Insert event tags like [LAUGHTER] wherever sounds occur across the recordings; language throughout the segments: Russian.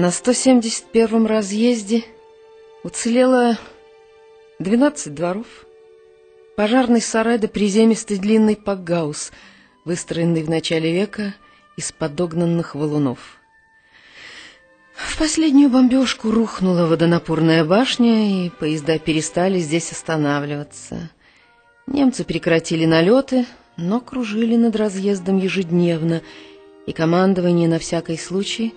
На 171-м разъезде уцелело 12 дворов, пожарный сарай да приземистый длинный пакгаус, выстроенный в начале века из подогнанных валунов. В последнюю бомбежку рухнула водонапорная башня, и поезда перестали здесь останавливаться. Немцы прекратили налеты, но кружили над разъездом ежедневно, и командование на всякий случай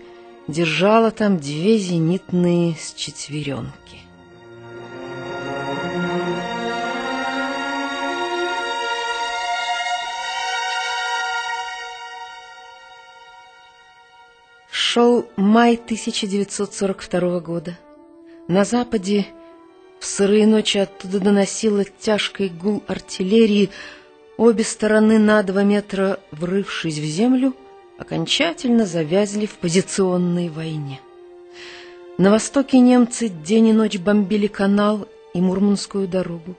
держало там две зенитные четверенки. Шел май 1942 года. На западе в сырые ночи оттуда доносило тяжкий гул артиллерии, обе стороны на два метра врывшись в землю, окончательно завязли в позиционной войне. На востоке немцы день и ночь бомбили канал и Мурманскую дорогу.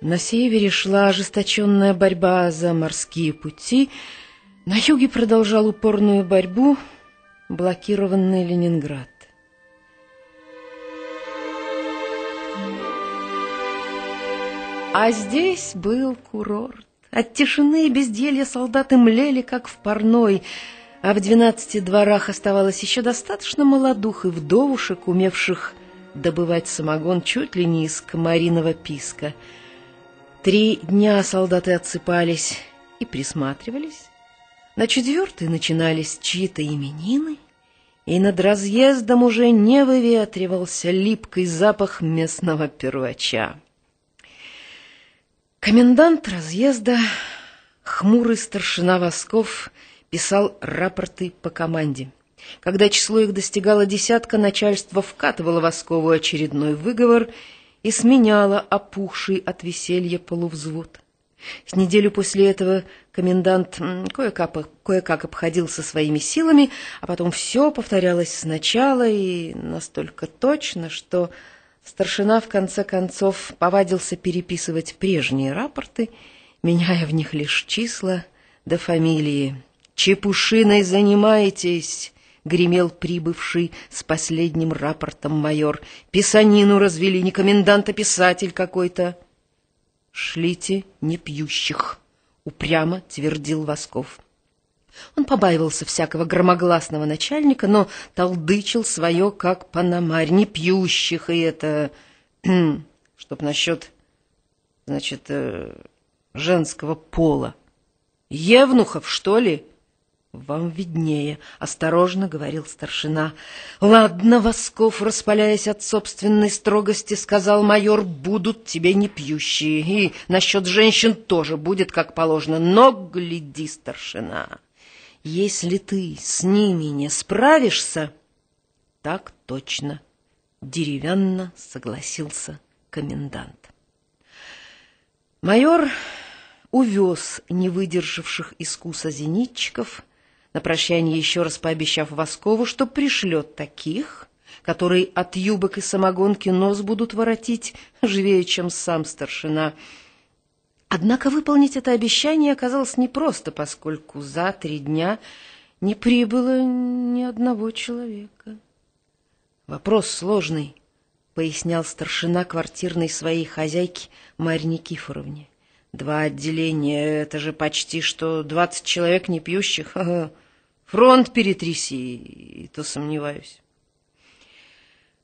На севере шла ожесточенная борьба за морские пути, на юге продолжал упорную борьбу блокированный Ленинград. А здесь был курорт. От тишины и безделья солдаты млели, как в парной, а в двенадцати дворах оставалось еще достаточно молодух и вдовушек, умевших добывать самогон чуть ли не из комариного писка. Три дня солдаты отсыпались и присматривались. На четвертый начинались чьи-то именины, и над разъездом уже не выветривался липкий запах местного первача. Комендант разъезда, хмурый старшина Восков, писал рапорты по команде. Когда число их достигало десятка, начальство вкатывало Воскову очередной выговор и сменяло опухший от веселья полувзвод. С неделю после этого комендант кое-как, кое-как обходился своими силами, а потом все повторялось сначала и настолько точно, что Старшина, в конце концов, повадился переписывать прежние рапорты, меняя в них лишь числа до фамилии. «Чепушиной занимаетесь!» — гремел прибывший с последним рапортом майор. «Писанину развели, не комендант, а писатель какой-то». «Шлите непьющих!» — упрямо твердил Восков. Он побаивался всякого громогласного начальника, но толдычил свое, как панамарь, не пьющих, и это... [CLEARS THROAT] чтоб насчет, значит, э, женского пола. Евнухов, что ли? Вам виднее, осторожно говорил старшина. Ладно, Восков, распаляясь от собственной строгости, сказал майор, будут тебе не пьющие, и насчет женщин тоже будет как положено, но гляди, старшина. Если ты с ними не справишься, так точно, деревянно согласился комендант. Майор увез не выдержавших искуса зенитчиков, на прощание еще раз пообещав Воскову, что пришлет таких, которые от юбок и самогонки нос будут воротить живее, чем сам старшина — Однако выполнить это обещание оказалось непросто, поскольку за три дня не прибыло ни одного человека. Вопрос сложный, пояснял старшина квартирной своей хозяйки Марье Никифоровне. Два отделения — это же почти что двадцать человек не пьющих. [LAUGHS] Фронт перетряси, и то сомневаюсь.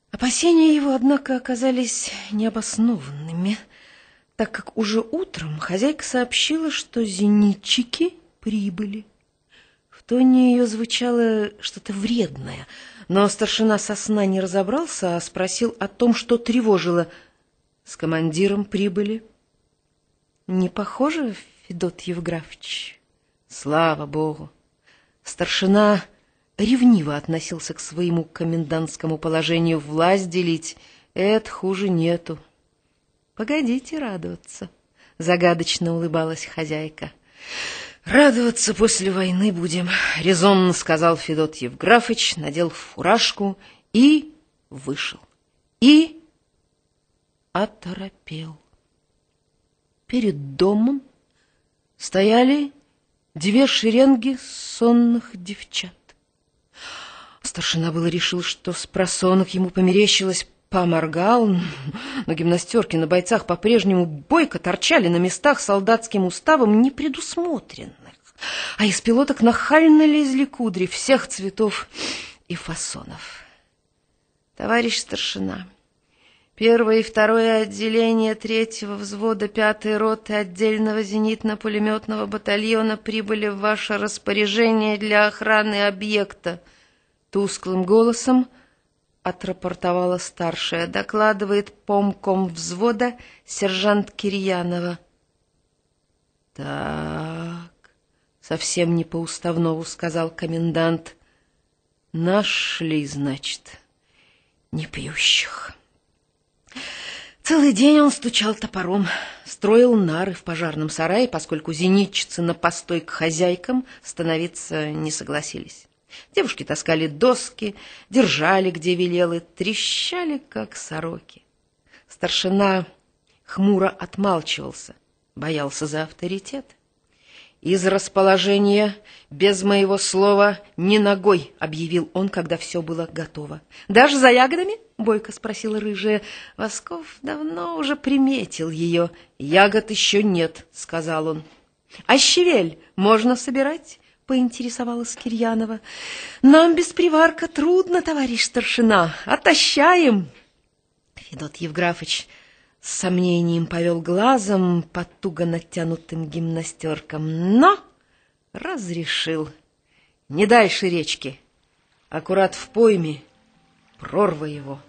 Опасения его, однако, оказались необоснованными — так как уже утром хозяйка сообщила, что зенитчики прибыли. В тоне ее звучало что-то вредное, но старшина сосна не разобрался, а спросил о том, что тревожило. С командиром прибыли. Не похоже, Федот Евграфович? Слава богу! Старшина ревниво относился к своему комендантскому положению власть делить. Это хуже нету. Погодите радоваться, загадочно улыбалась хозяйка. Радоваться после войны будем, резонно сказал Федот Евграфович, надел фуражку и вышел. И оторопел. Перед домом стояли две шеренги сонных девчат. Старшина было решил, что с просонок ему померещилось, поморгал, но гимнастерки на бойцах по-прежнему бойко торчали на местах солдатским уставом непредусмотренных, а из пилоток нахально лезли кудри всех цветов и фасонов. Товарищ старшина, первое и второе отделение третьего взвода пятой роты отдельного зенитно-пулеметного батальона прибыли в ваше распоряжение для охраны объекта. Тусклым голосом отрапортовала старшая, докладывает помком взвода сержант Кирьянова. Так, совсем не по-уставному сказал комендант. Нашли, значит непьющих. Целый день он стучал топором, строил нары в пожарном сарае, поскольку зенитчицы на постой к хозяйкам становиться не согласились. Девушки таскали доски, держали, где велелы, трещали, как сороки. Старшина хмуро отмалчивался, боялся за авторитет. «Из расположения, без моего слова, ни ногой», — объявил он, когда все было готово. «Даже за ягодами?» — бойко спросила рыжая. Восков давно уже приметил ее. «Ягод еще нет», — сказал он. «А щавель можно собирать?» — поинтересовалась Кирьянова. «Нам без приварка трудно, товарищ старшина. Отощаем!» Федот Евграфович с сомнением повел глазом по туго натянутым гимнастеркам, но разрешил. Не дальше речки, аккурат в пойме, прорва его —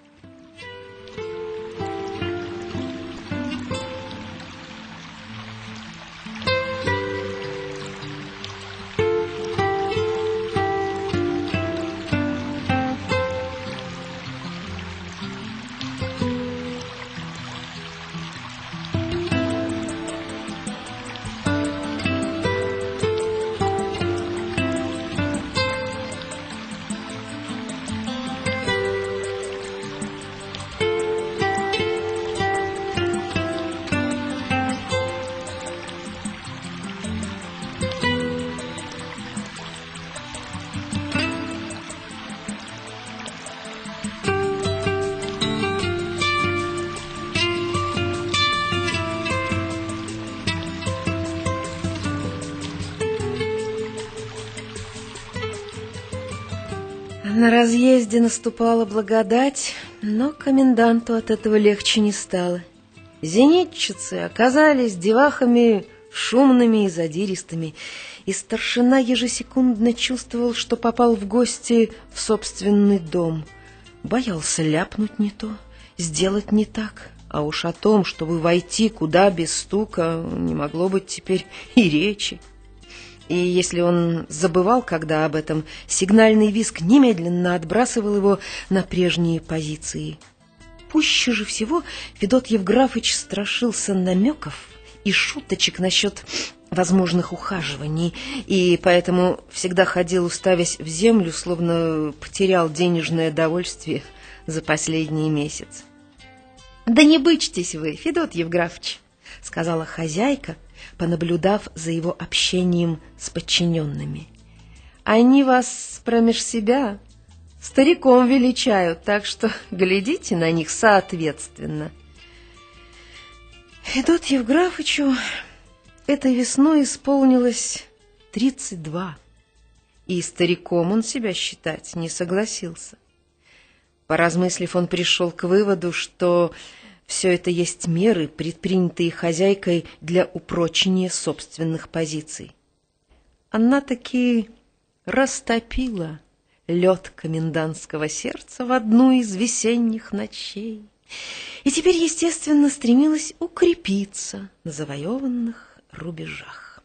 разъезде наступала благодать, но коменданту от этого легче не стало. Зенитчицы оказались девахами шумными и задиристыми, и старшина ежесекундно чувствовал, что попал в гости в собственный дом. Боялся ляпнуть не то, сделать не так, а уж о том, чтобы войти куда без стука, не могло быть теперь и речи и если он забывал когда об этом, сигнальный виск немедленно отбрасывал его на прежние позиции. Пуще же всего Федот Евграфович страшился намеков и шуточек насчет возможных ухаживаний, и поэтому всегда ходил, уставясь в землю, словно потерял денежное довольствие за последний месяц. — Да не бычьтесь вы, Федот Евграфович, — сказала хозяйка, — понаблюдав за его общением с подчиненными. «Они вас промеж себя стариком величают, так что глядите на них соответственно». Федот Евграфычу этой весной исполнилось тридцать два, и стариком он себя считать не согласился. Поразмыслив, он пришел к выводу, что все это есть меры, предпринятые хозяйкой для упрочения собственных позиций. Она таки растопила лед комендантского сердца в одну из весенних ночей и теперь, естественно, стремилась укрепиться на завоеванных рубежах.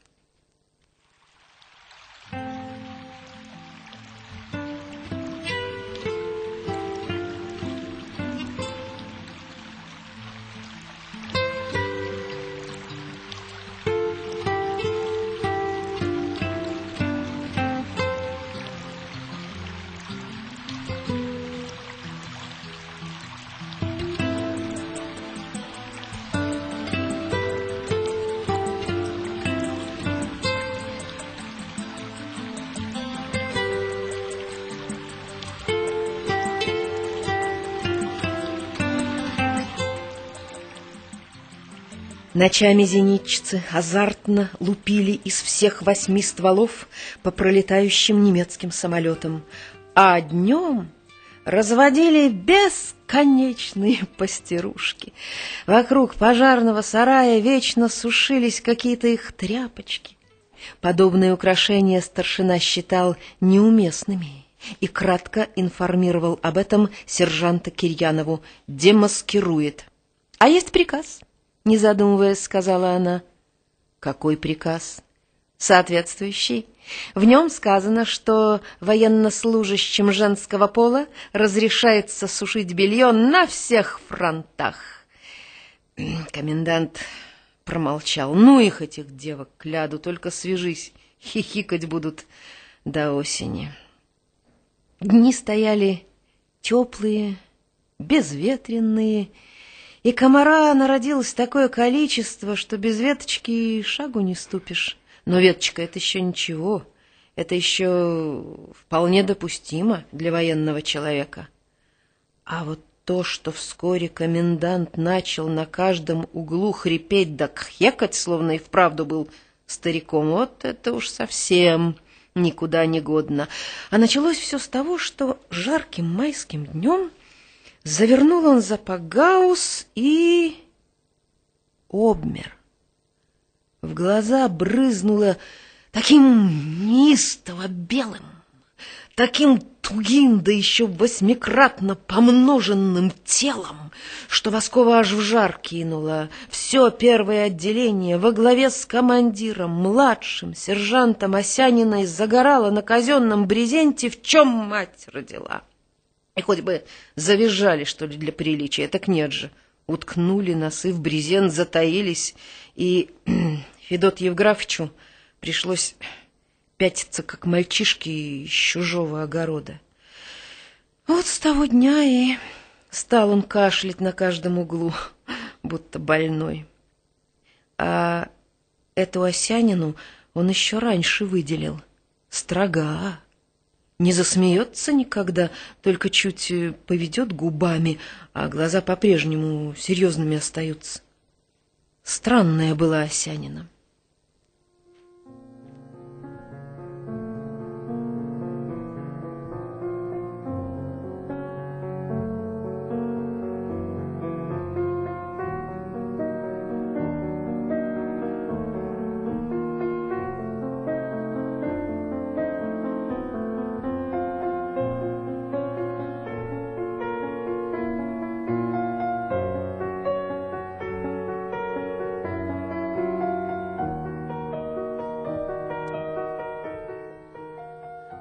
Ночами зенитчицы азартно лупили из всех восьми стволов по пролетающим немецким самолетам, а днем разводили бесконечные [LAUGHS] пастерушки. Вокруг пожарного сарая вечно сушились какие-то их тряпочки. Подобные украшения старшина считал неуместными и кратко информировал об этом сержанта Кирьянову. «Демаскирует». «А есть приказ», — не задумываясь, сказала она. «Какой приказ?» «Соответствующий». В нем сказано, что военнослужащим женского пола разрешается сушить белье на всех фронтах. [CLEARS THROAT] Комендант промолчал. Ну их, этих девок, кляду, только свяжись, хихикать будут до осени. Дни стояли теплые, безветренные, и комара народилось такое количество, что без веточки шагу не ступишь. Но веточка — это еще ничего, это еще вполне допустимо для военного человека. А вот то, что вскоре комендант начал на каждом углу хрипеть да кхекать, словно и вправду был стариком, вот это уж совсем никуда не годно. А началось все с того, что жарким майским днем завернул он за Пагаус и обмер. В глаза брызнуло таким неистово белым, таким тугим, да еще восьмикратно помноженным телом, что Воскова аж в жар кинула. Все первое отделение во главе с командиром, младшим сержантом Осяниной загорало на казенном брезенте, в чем мать родила. И хоть бы завизжали, что ли, для приличия, так нет же. Уткнули носы в брезент, затаились, и [CLEARS THROAT] Федот Евграфовичу пришлось пятиться, как мальчишки из чужого огорода. Вот с того дня и стал он кашлять на каждом углу, [LAUGHS] будто больной. А эту Осянину он еще раньше выделил. Строга. Не засмеется никогда, только чуть поведет губами, а глаза по-прежнему серьезными остаются. Странная была Осянина.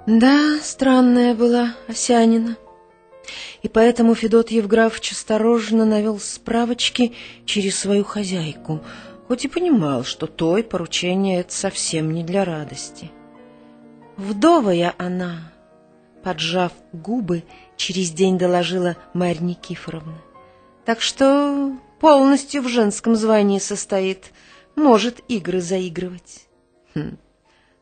Да, странная была Осянина. И поэтому Федот Евграфович осторожно навел справочки через свою хозяйку, хоть и понимал, что той поручение это совсем не для радости. Вдовая она, поджав губы, через день доложила Марья Никифоровна. Так что полностью в женском звании состоит, может игры заигрывать. Хм.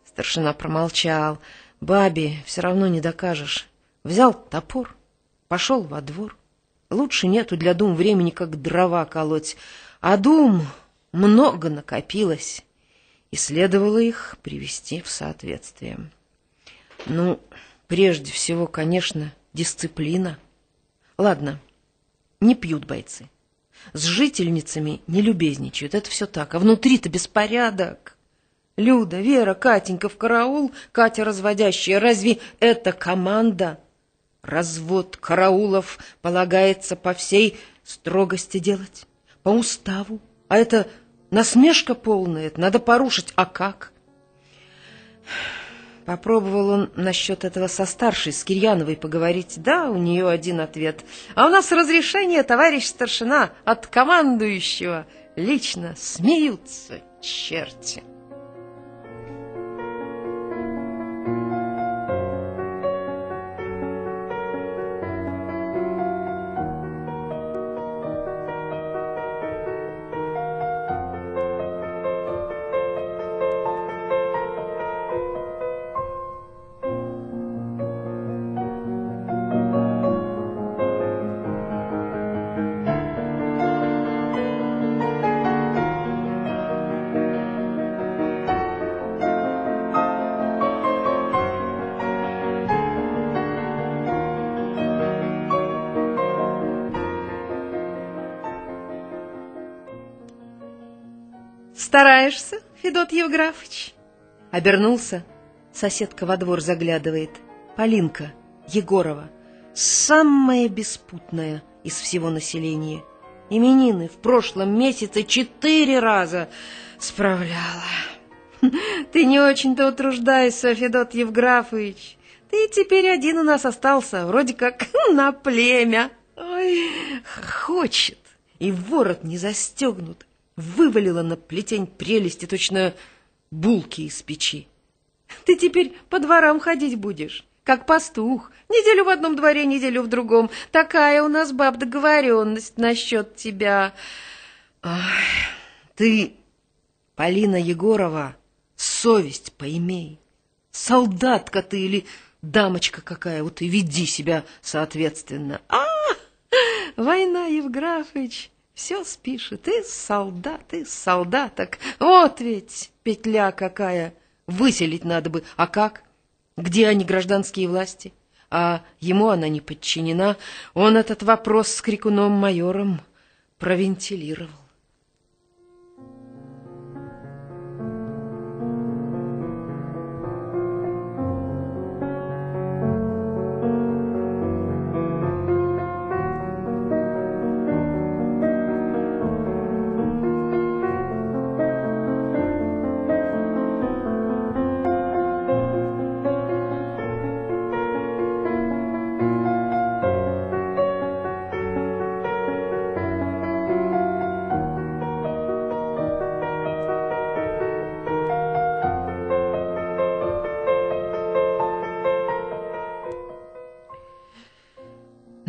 Старшина промолчал, — Бабе все равно не докажешь. Взял топор, пошел во двор. Лучше нету для дум времени, как дрова колоть. А дум много накопилось, и следовало их привести в соответствие. Ну, прежде всего, конечно, дисциплина. Ладно, не пьют бойцы. С жительницами не любезничают, это все так. А внутри-то беспорядок. Люда, Вера, Катенька в караул, Катя разводящая. Разве это команда? Развод караулов полагается по всей строгости делать, по уставу. А это насмешка полная, это надо порушить. А как? Попробовал он насчет этого со старшей, с Кирьяновой, поговорить. Да, у нее один ответ. А у нас разрешение, товарищ старшина, от командующего. Лично смеются черти. Стараешься, Федот Евграфович? Обернулся. Соседка во двор заглядывает. Полинка Егорова. Самая беспутная из всего населения. Именины в прошлом месяце четыре раза справляла. [LAUGHS] Ты не очень-то утруждайся, Федот Евграфович. Ты теперь один у нас остался, вроде как [LAUGHS] на племя. Ой, хочет, и ворот не застегнут. Вывалила на плетень прелести, точно булки из печи. Ты теперь по дворам ходить будешь, как пастух. Неделю в одном дворе, неделю в другом. Такая у нас, баб, договоренность насчет тебя. Ай, ты, Полина Егорова, совесть поимей. Солдатка ты или дамочка какая, вот и веди себя соответственно. А, война, Евграфович, все спишет. И солдат, и солдаток. Вот ведь петля какая. Выселить надо бы. А как? Где они, гражданские власти? А ему она не подчинена. Он этот вопрос с крикуном-майором провентилировал.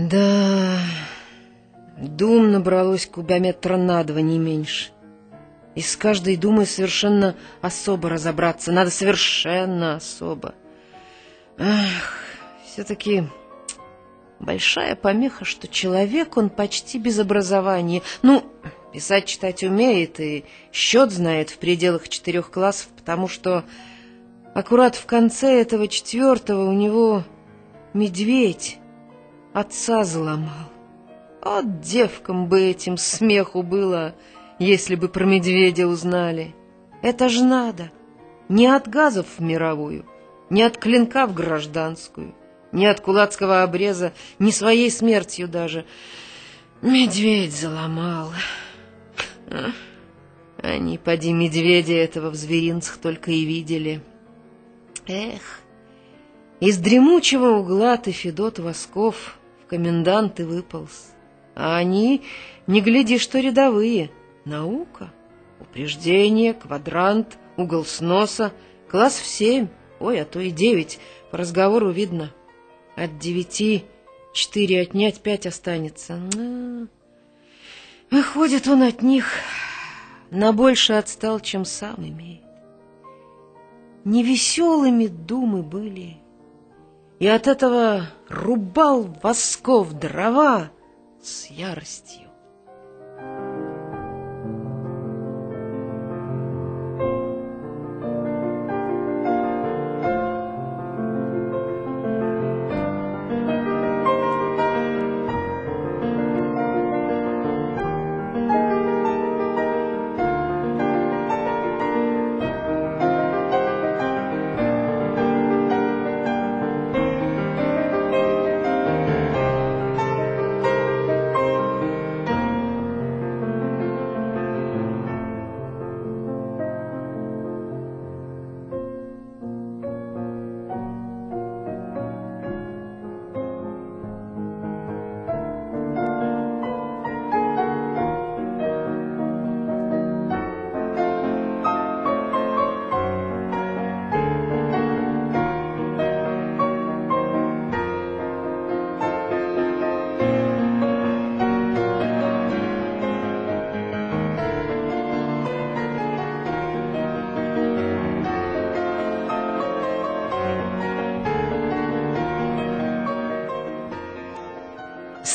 Да, дум набралось кубометра на два, не меньше. И с каждой думой совершенно особо разобраться. Надо совершенно особо. Ах, все-таки большая помеха, что человек, он почти без образования. Ну, писать, читать умеет и счет знает в пределах четырех классов, потому что аккурат в конце этого четвертого у него медведь отца заломал. Вот девкам бы этим смеху было, если бы про медведя узнали. Это ж надо. Не от газов в мировую, не от клинка в гражданскую, не от кулацкого обреза, не своей смертью даже. Медведь заломал. Они, поди, медведя этого в зверинцах только и видели. Эх, из дремучего угла ты, Федот Восков, комендант и выполз. А они, не гляди, что рядовые. Наука, упреждение, квадрант, угол сноса, класс в семь, ой, а то и девять, по разговору видно. От девяти четыре отнять, пять останется. Выходит, он от них на больше отстал, чем сам имеет. Невеселыми думы были и от этого рубал восков дрова с яростью.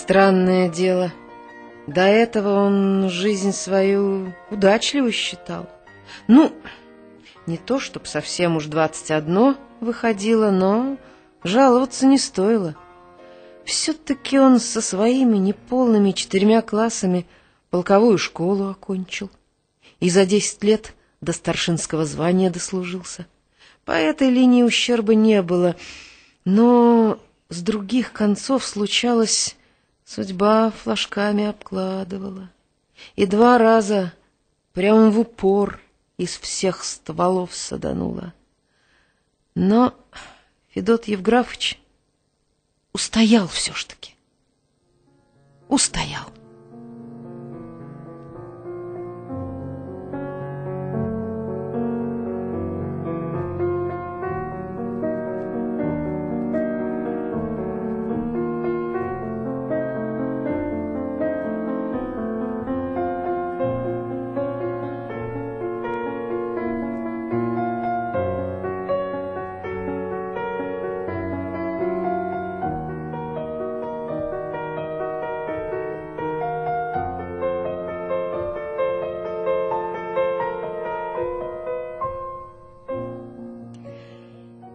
Странное дело. До этого он жизнь свою удачливо считал. Ну, не то, чтоб совсем уж двадцать одно выходило, но жаловаться не стоило. Все-таки он со своими неполными четырьмя классами полковую школу окончил. И за десять лет до старшинского звания дослужился. По этой линии ущерба не было, но с других концов случалось, судьба флажками обкладывала. И два раза прямо в упор из всех стволов саданула. Но Федот Евграфович устоял все ж таки. Устоял.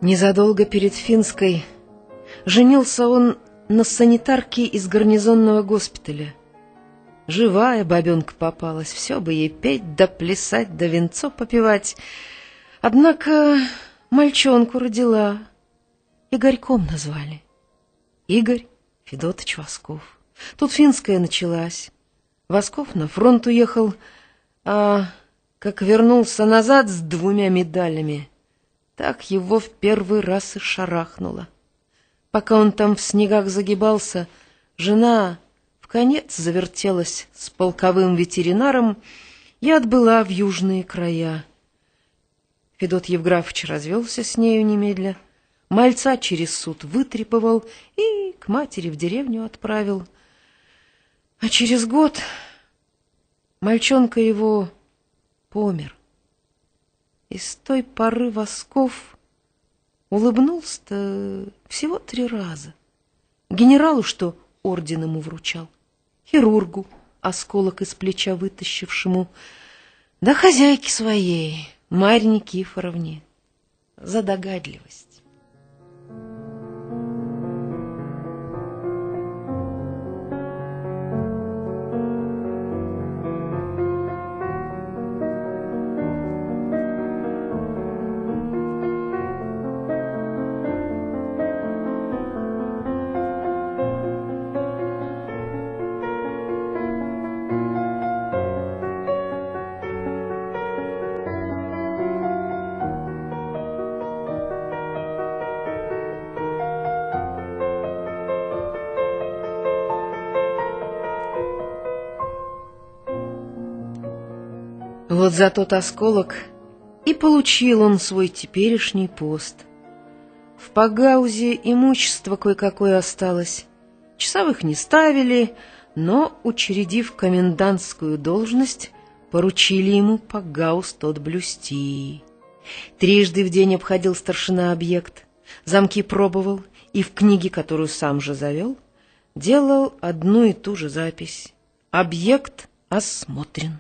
Незадолго перед Финской женился он на санитарке из гарнизонного госпиталя. Живая бабенка попалась, все бы ей петь да плясать да венцо попивать. Однако мальчонку родила, Игорьком назвали. Игорь Федотович Восков. Тут финская началась. Восков на фронт уехал, а как вернулся назад с двумя медалями — так его в первый раз и шарахнуло. Пока он там в снегах загибался, жена в конец завертелась с полковым ветеринаром и отбыла в южные края. Федот Евграфович развелся с нею немедля, мальца через суд вытрепывал и к матери в деревню отправил. А через год мальчонка его помер. И с той поры Восков улыбнулся-то всего три раза. Генералу, что орден ему вручал, хирургу, осколок из плеча вытащившему, да хозяйке своей, Марье Никифоровне, за догадливость. Вот за тот осколок и получил он свой теперешний пост. В Пагаузе имущество кое-какое осталось. Часовых не ставили, но, учредив комендантскую должность, поручили ему Пагауз тот блюсти. Трижды в день обходил старшина объект, замки пробовал и в книге, которую сам же завел, делал одну и ту же запись. Объект осмотрен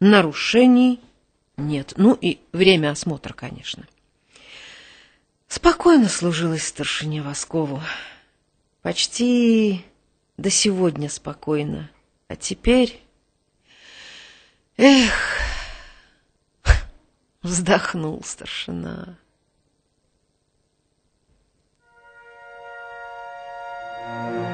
нарушений нет. Ну и время осмотра, конечно. Спокойно служилась старшине Воскову. Почти до сегодня спокойно. А теперь... Эх, [LAUGHS] вздохнул старшина. Thank you.